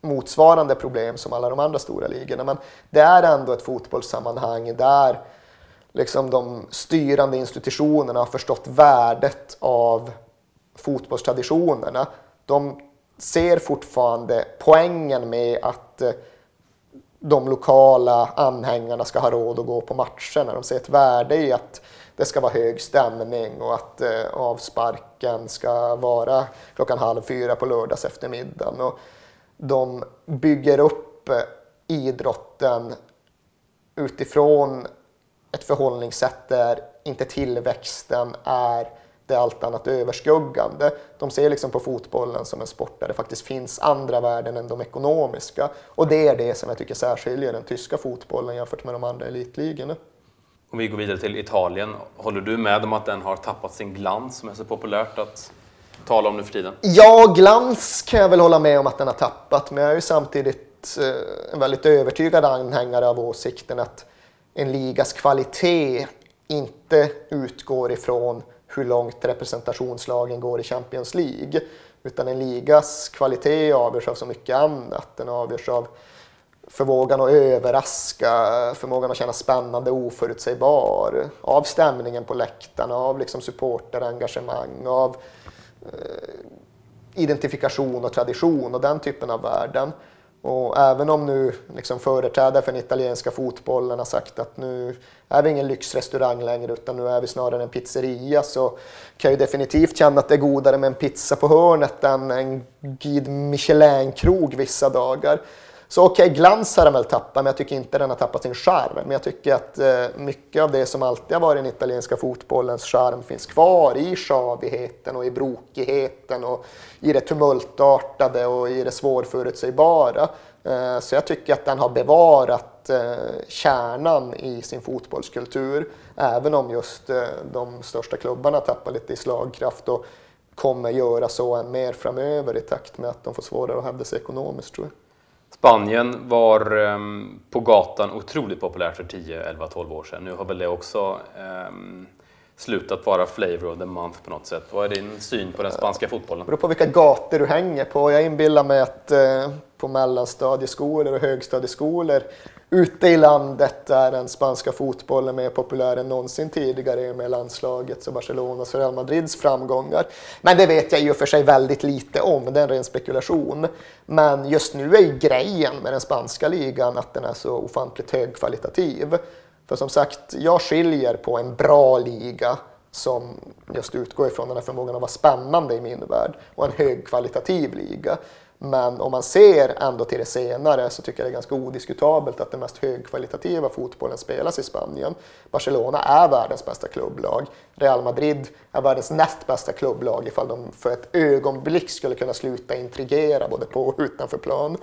motsvarande problem som alla de andra stora ligorna. Men det är ändå ett fotbollssammanhang där liksom de styrande institutionerna har förstått värdet av fotbollstraditionerna. De ser fortfarande poängen med att eh, de lokala anhängarna ska ha råd att gå på matcherna. De ser ett värde i att det ska vara hög stämning och att eh, avsparken ska vara klockan halv fyra på lördags eftermiddagen. Och de bygger upp eh, idrotten utifrån ett förhållningssätt där inte tillväxten är det allt annat överskuggande. De ser liksom på fotbollen som en sport där det faktiskt finns andra värden än de ekonomiska. Och det är det som jag tycker särskiljer den tyska fotbollen jämfört med de andra elitligorna. Om vi går vidare till Italien, håller du med om att den har tappat sin glans som är så populärt att tala om nu för tiden? Ja, glans kan jag väl hålla med om att den har tappat, men jag är ju samtidigt eh, en väldigt övertygad anhängare av åsikten att en ligas kvalitet inte utgår ifrån hur långt representationslagen går i Champions League. Utan en ligas kvalitet avgörs av så mycket annat. Den avgörs av förmågan att överraska, förmågan att känna spännande och oförutsägbar, av stämningen på läktarna, av liksom supporterengagemang, av eh, identifikation och tradition och den typen av värden. Och även om nu liksom företrädare för den italienska fotbollen har sagt att nu är vi ingen lyxrestaurang längre utan nu är vi snarare en pizzeria så kan jag definitivt känna att det är godare med en pizza på hörnet än en Guide Michelin-krog vissa dagar. Så okej, okay, glans har den väl tappat, men jag tycker inte den har tappat sin charm. Men jag tycker att eh, mycket av det som alltid har varit den italienska fotbollens charm finns kvar i sjavigheten och i brokigheten och i det tumultartade och i det svårförutsägbara. Eh, så jag tycker att den har bevarat eh, kärnan i sin fotbollskultur. Även om just eh, de största klubbarna tappar lite i slagkraft och kommer göra så än mer framöver i takt med att de får svårare att hävda sig ekonomiskt tror jag. Spanien var um, på gatan otroligt populärt för 10, 11, 12 år sedan. Nu har väl det också um, slutat vara flavor of the month på något sätt. Vad är din syn på den spanska fotbollen? Det beror på vilka gator du hänger på. Jag inbillar mig att uh, på mellanstadieskolor och högstadieskolor ute i landet där den spanska fotbollen är mer populär än någonsin tidigare med landslagets och Barcelonas och Real Madrids framgångar. Men det vet jag i och för sig väldigt lite om, det är en ren spekulation. Men just nu är ju grejen med den spanska ligan att den är så ofantligt högkvalitativ. För som sagt, jag skiljer på en bra liga som just utgår ifrån den här förmågan att vara spännande i min värld och en högkvalitativ liga. Men om man ser ändå till det senare så tycker jag det är ganska odiskutabelt att den mest högkvalitativa fotbollen spelas i Spanien. Barcelona är världens bästa klubblag. Real Madrid är världens näst bästa klubblag ifall de för ett ögonblick skulle kunna sluta intrigera både på och utanför plan.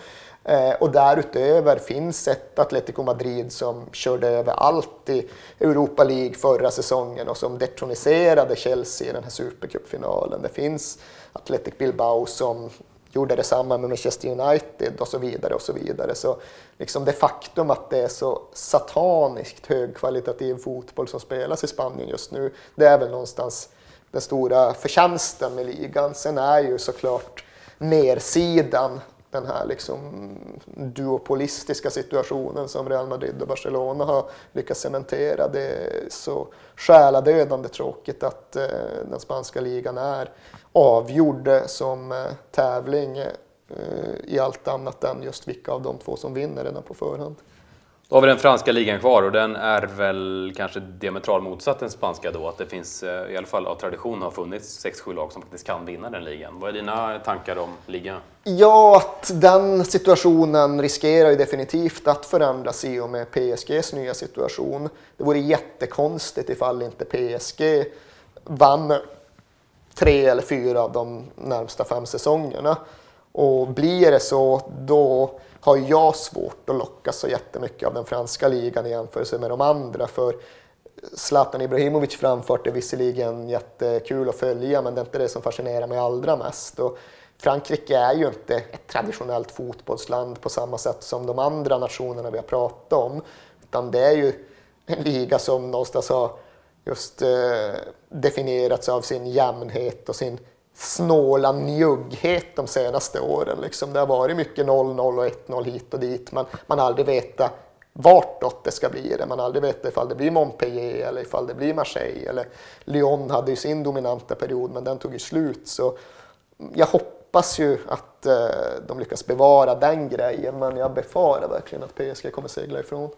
Eh, och därutöver finns ett Atletico Madrid som körde över allt i Europa League förra säsongen och som detroniserade Chelsea i den här supercupfinalen. Det finns Athletic Bilbao som gjorde detsamma med Manchester United och så vidare och så vidare. Så liksom det faktum att det är så sataniskt högkvalitativ fotboll som spelas i Spanien just nu, det är väl någonstans den stora förtjänsten med ligan. Sen är ju såklart nersidan den här liksom duopolistiska situationen som Real Madrid och Barcelona har lyckats cementera. Det är så själadödande tråkigt att eh, den spanska ligan är avgjord som eh, tävling eh, i allt annat än just vilka av de två som vinner redan på förhand. Då har vi den franska ligan kvar och den är väl kanske diametral motsatt den spanska då. Att det finns, eh, i alla fall av tradition, har funnits 6-7 lag som faktiskt kan vinna den ligan. Vad är dina tankar om ligan? Ja, att den situationen riskerar ju definitivt att förändras i och med PSGs nya situation. Det vore jättekonstigt ifall inte PSG vann tre eller fyra av de närmsta fem säsongerna. Och blir det så, då har jag svårt att lockas så jättemycket av den franska ligan i jämförelse med de andra. För Zlatan Ibrahimovic framfart är visserligen jättekul att följa, men det är inte det som fascinerar mig allra mest. Och Frankrike är ju inte ett traditionellt fotbollsland på samma sätt som de andra nationerna vi har pratat om. Utan det är ju en liga som någonstans har just eh, definierats av sin jämnhet och sin snåla njugghet de senaste åren. Liksom. Det har varit mycket 0-0 och 1-0 hit och dit, men man har aldrig vetat vartåt det ska bli det. Man har aldrig vetat ifall det blir Montpellier eller ifall det blir Marseille. Eller Lyon hade ju sin dominanta period, men den tog ju slut. Så jag hoppas ju att eh, de lyckas bevara den grejen, men jag befarar verkligen att PSG kommer segla ifrån.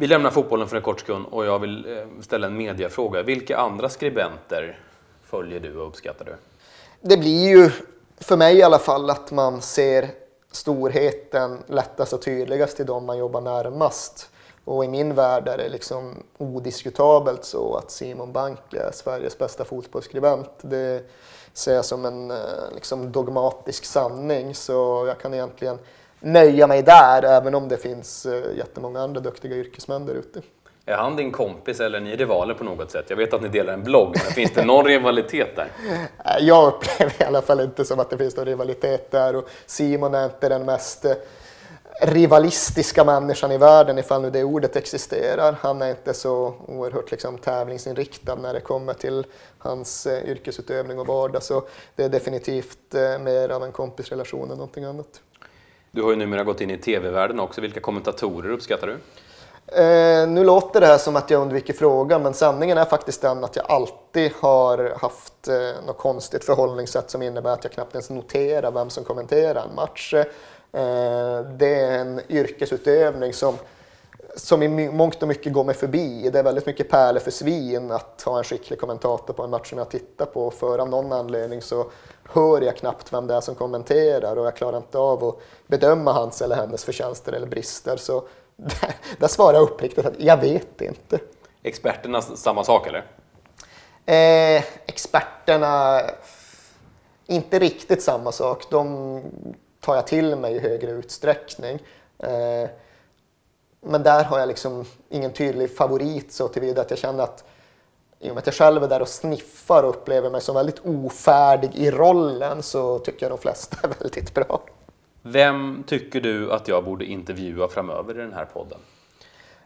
Vi lämnar fotbollen för en kort sekund och jag vill eh, ställa en mediafråga. Vilka andra skribenter följer du och uppskattar du? Det blir ju, för mig i alla fall, att man ser storheten lättast och tydligast i de man jobbar närmast. Och i min värld är det liksom odiskutabelt så att Simon Bank är Sveriges bästa fotbollsskribent. Det ser jag som en eh, liksom, dogmatisk sanning, så jag kan egentligen nöja mig där, även om det finns eh, jättemånga andra duktiga yrkesmän där ute. Är han din kompis eller är ni rivaler på något sätt? Jag vet att ni delar en blogg, men finns det någon rivalitet där? [LAUGHS] Eh, jag upplever i alla fall inte som att det finns någon rivalitet där och Simon är inte den mest eh, rivalistiska människan i världen ifall nu det ordet existerar. Han är inte så oerhört liksom, tävlingsinriktad när det kommer till hans eh, yrkesutövning och vardag så det är definitivt eh, mer av en kompisrelation än någonting annat. Du har ju numera gått in i tv-världen också. Vilka kommentatorer uppskattar du? Eh, nu låter det här som att jag undviker frågan, men sanningen är faktiskt den att jag alltid har haft eh, något konstigt förhållningssätt som innebär att jag knappt ens noterar vem som kommenterar en match. Eh, det är en yrkesutövning som som i mångt och mycket går mig förbi. Det är väldigt mycket pärlor för svin att ha en skicklig kommentator på en match som jag tittar på. För av någon anledning så hör jag knappt vem det är som kommenterar och jag klarar inte av att bedöma hans eller hennes förtjänster eller brister. Så [LAUGHS] där, svarar jag uppriktigt att jag vet inte. Experterna samma sak eller? Eh, experterna, inte riktigt samma sak. De tar jag till mig i högre utsträckning. Eh, men där har jag liksom ingen tydlig favorit så tillvida att jag känner att i och med att jag själv är där och sniffar och upplever mig som väldigt ofärdig i rollen så tycker jag de flesta är [LAUGHS] väldigt bra. Vem tycker du att jag borde intervjua framöver i den här podden?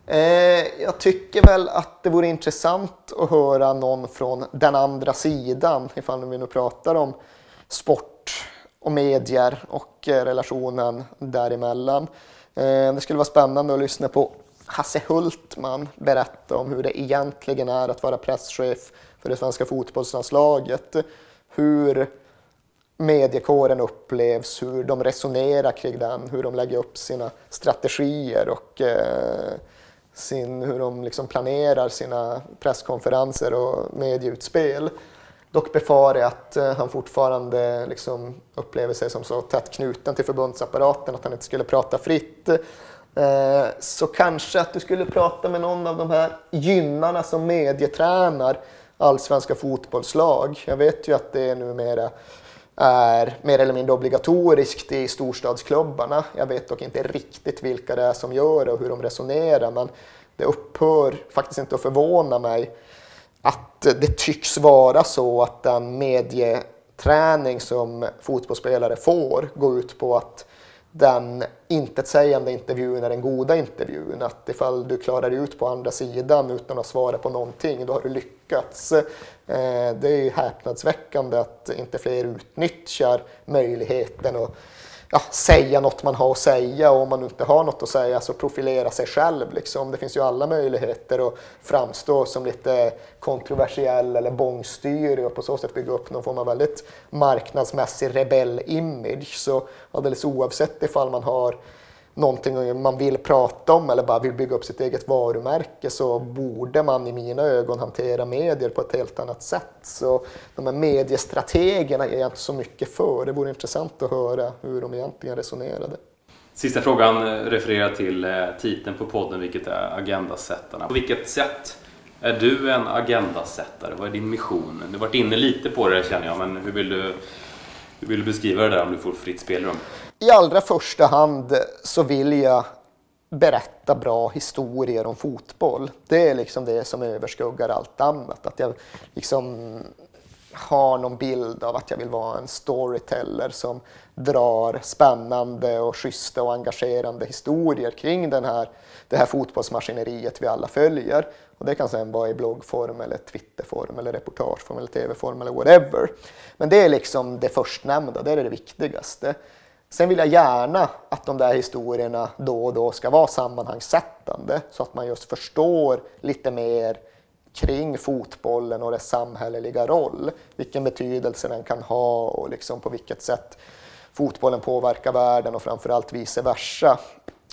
Eh, jag tycker väl att det vore intressant att höra någon från den andra sidan ifall vi nu pratar om sport och medier och eh, relationen däremellan. Eh, det skulle vara spännande att lyssna på Hasse Hultman berätta om hur det egentligen är att vara presschef för det svenska fotbollslandslaget. Hur mediekåren upplevs, hur de resonerar kring den, hur de lägger upp sina strategier och eh, sin, hur de liksom planerar sina presskonferenser och medieutspel. Dock befarar jag att eh, han fortfarande liksom upplever sig som så tätt knuten till förbundsapparaten att han inte skulle prata fritt. Eh, så kanske att du skulle prata med någon av de här gynnarna som medietränar allsvenska fotbollslag. Jag vet ju att det numera är mer eller mindre obligatoriskt i storstadsklubbarna. Jag vet dock inte riktigt vilka det är som gör det och hur de resonerar men det upphör faktiskt inte att förvåna mig att det tycks vara så att den medieträning som fotbollsspelare får går ut på att den intetsägande intervjun är den goda intervjun. Att ifall du klarar dig ut på andra sidan utan att svara på någonting, då har du lyckats. Eh, det är häpnadsväckande att inte fler utnyttjar möjligheten Och ja, säga något man har att säga och om man inte har något att säga så profilera sig själv. Liksom. Det finns ju alla möjligheter att framstå som lite kontroversiell eller bångstyrig och på så sätt bygga upp någon form av väldigt marknadsmässig rebell-image. Så alldeles oavsett ifall man har någonting man vill prata om eller bara vill bygga upp sitt eget varumärke så borde man i mina ögon hantera medier på ett helt annat sätt. Så de här mediestrategerna är jag inte så mycket för. Det vore intressant att höra hur de egentligen resonerade. Sista frågan refererar till eh, titeln på podden, vilket är Agendasättarna. På vilket sätt är du en agendasättare? Vad är din mission? Du har varit inne lite på det känner jag, men hur vill du, hur vill du beskriva det där om du får fritt spelrum? I allra första hand så vill jag berätta bra historier om fotboll. Det är liksom det som överskuggar allt annat. Att jag liksom har någon bild av att jag vill vara en storyteller som drar spännande och schyssta och engagerande historier kring den här, det här fotbollsmaskineriet vi alla följer. Och det kan sen vara i bloggform, eller Twitterform, eller reportageform, eller tv-form eller whatever. Men det är liksom det förstnämnda, det är det viktigaste. Sen vill jag gärna att de där historierna då och då ska vara sammanhangssättande så att man just förstår lite mer kring fotbollen och dess samhälleliga roll. Vilken betydelse den kan ha och liksom på vilket sätt fotbollen påverkar världen och framförallt vice versa.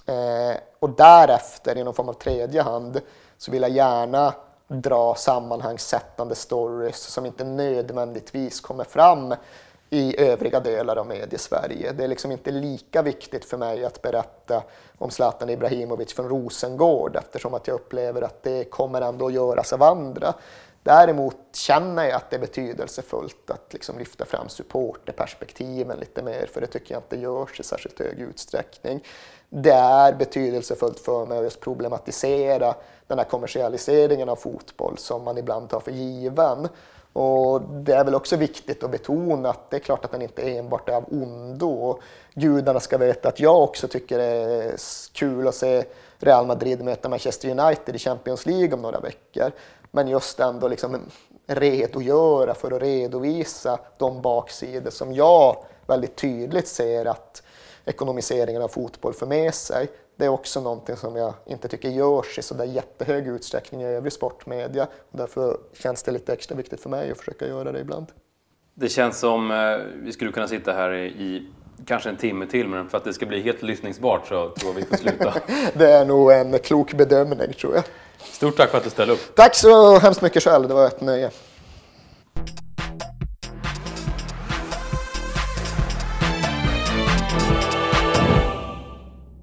Eh, och därefter, i någon form av tredje hand, så vill jag gärna dra sammanhangssättande stories som inte nödvändigtvis kommer fram i övriga delar av mediesverige. Det är liksom inte lika viktigt för mig att berätta om Zlatan Ibrahimovic från Rosengård eftersom att jag upplever att det kommer ändå att göras av andra. Däremot känner jag att det är betydelsefullt att liksom lyfta fram supporterperspektiven lite mer, för det tycker jag inte görs i särskilt hög utsträckning. Det är betydelsefullt för mig att just problematisera den här kommersialiseringen av fotboll som man ibland tar för given. Och det är väl också viktigt att betona att det är klart att den inte enbart är av ondo. Och gudarna ska veta att jag också tycker det är kul att se Real Madrid möta Manchester United i Champions League om några veckor. Men just ändå liksom redogöra för att redovisa de baksidor som jag väldigt tydligt ser att ekonomiseringen av fotboll för med sig det är också någonting som jag inte tycker görs i så där jättehög utsträckning i övrig sportmedia. Därför känns det lite extra viktigt för mig att försöka göra det ibland. Det känns som eh, vi skulle kunna sitta här i kanske en timme till, men för att det ska bli helt lyssningsbart så tror jag vi får sluta. [LAUGHS] det är nog en klok bedömning tror jag. Stort tack för att du ställde upp. Tack så hemskt mycket själv, det var ett nöje.